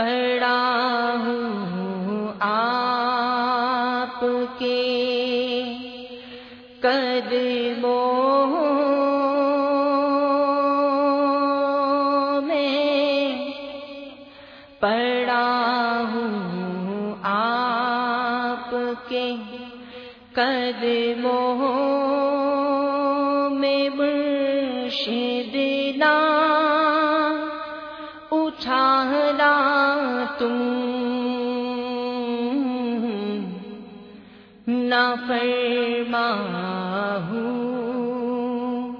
پڑا ہوں آپ کے قدموں میں پڑا ہوں آپ کے قدموں میں مرشدنا اٹھانا فرما ہوں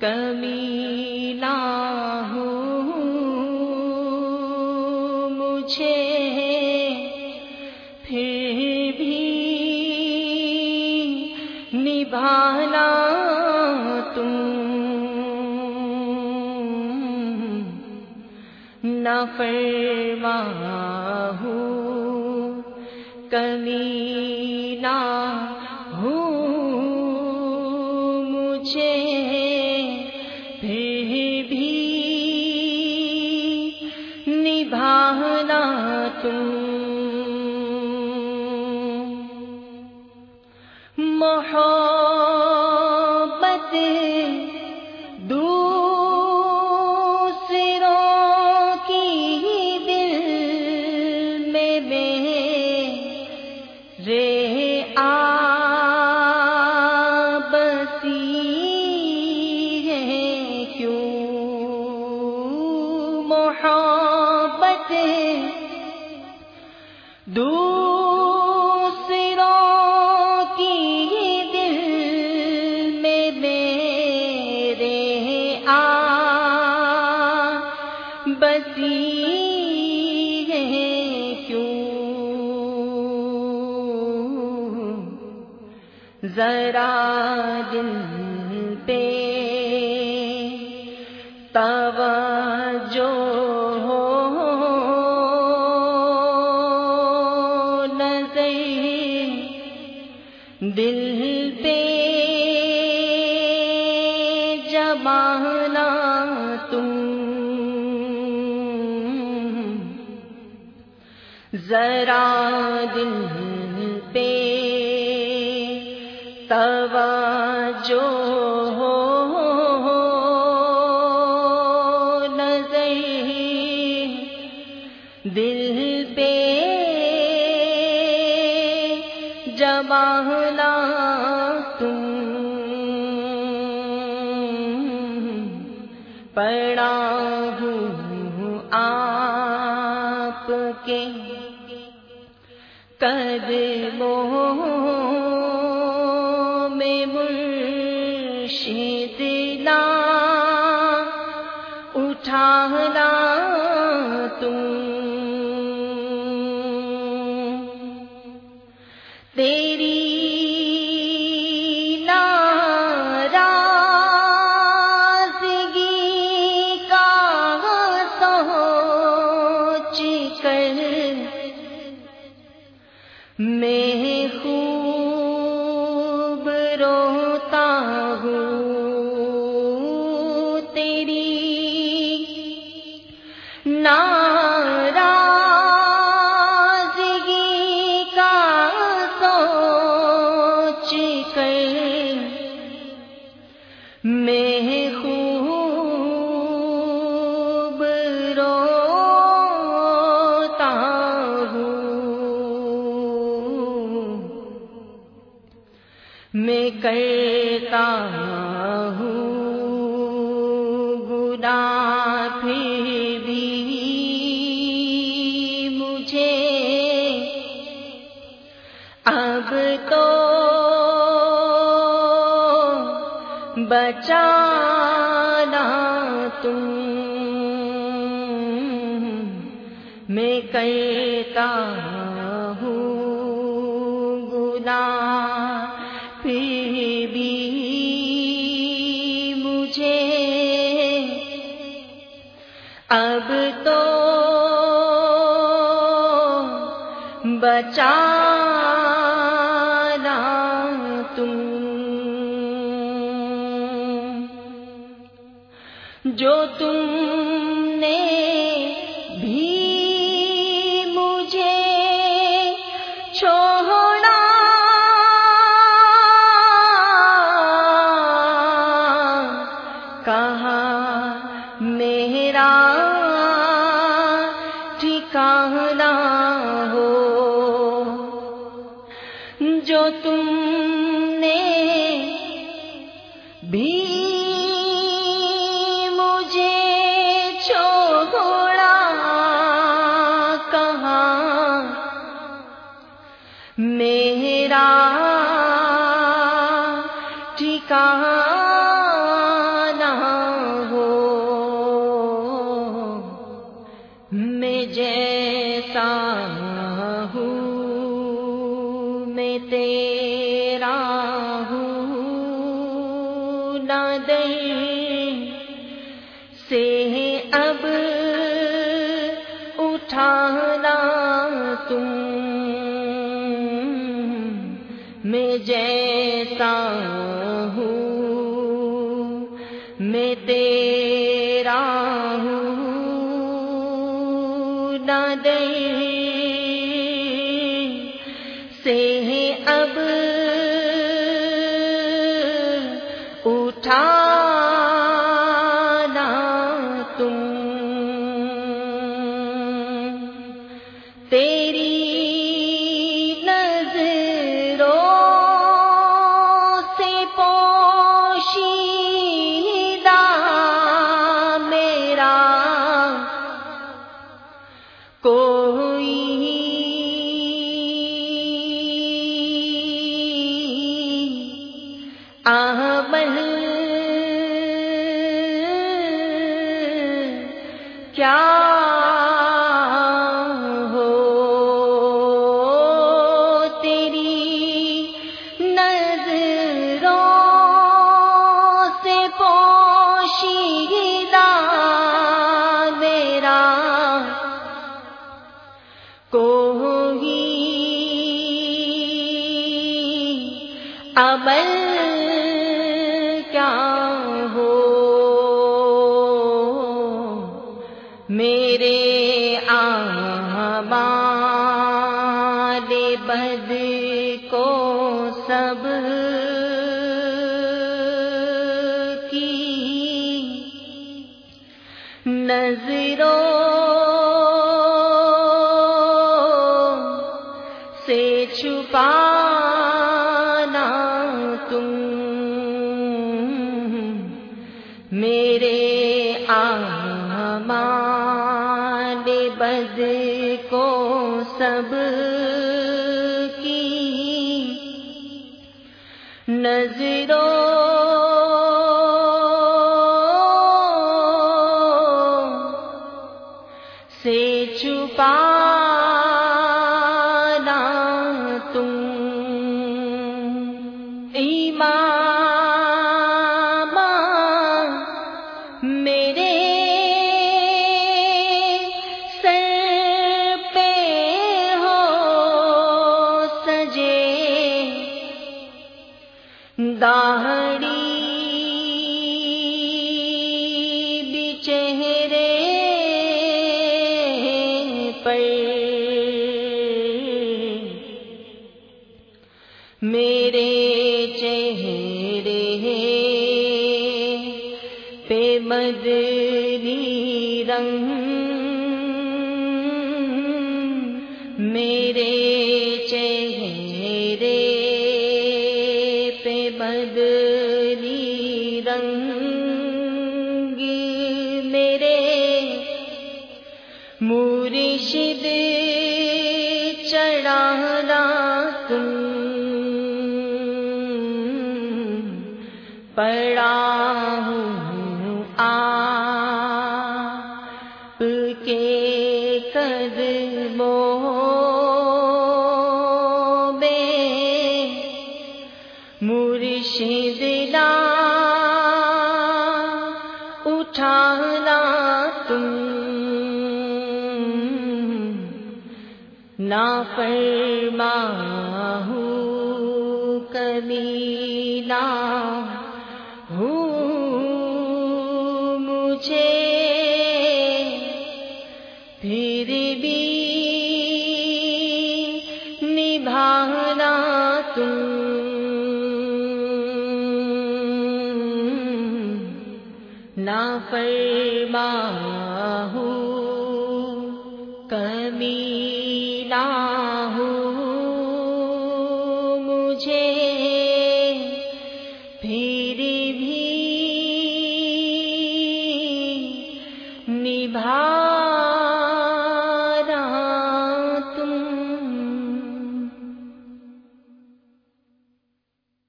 کمی لا ہوں مجھے پھر بھی نبھانا تم۔ نہ فرما ہوں کمی نہ ہوں۔ مجھے پھر بھی نبھانا تم۔ محبت دوسروں کی دل میں میرے آ بسی ہے کیوں؟ ذرا دل پہ توجہ نظر دل پہ جمانا تم۔ ذرا دل پہ توجہ ہوں آپ کے قدموں میں مرشد نا اٹھانا تم۔ تیری روتا بچانا تم۔ میں کرتا ہوں گناہ پھر بھی مجھے۔ اب تو بچانا جو تم نے بھی مجھے چھوڑا کہاں میرا ٹھکانا اب اٹھانا تم میں جیسا ہوں میں تیرا ہوں نہ دیں سے اب کیا ہو تیری نظروں سے پوشیدہ میرا کوئی عمل نظروں سے چھپانا تم میرے آمال بد کو سب کی نظروں داہڑی بھی چہرے پر۔ میرے چہرے پہ مدنی رنگ میرے چڑھانا تم پڑا ہوں آپ کے قدموں میں مرشد لا فرما ہوں کبھی ہوں مجھے پھر بھی نبھانا تم نا فرما ہوں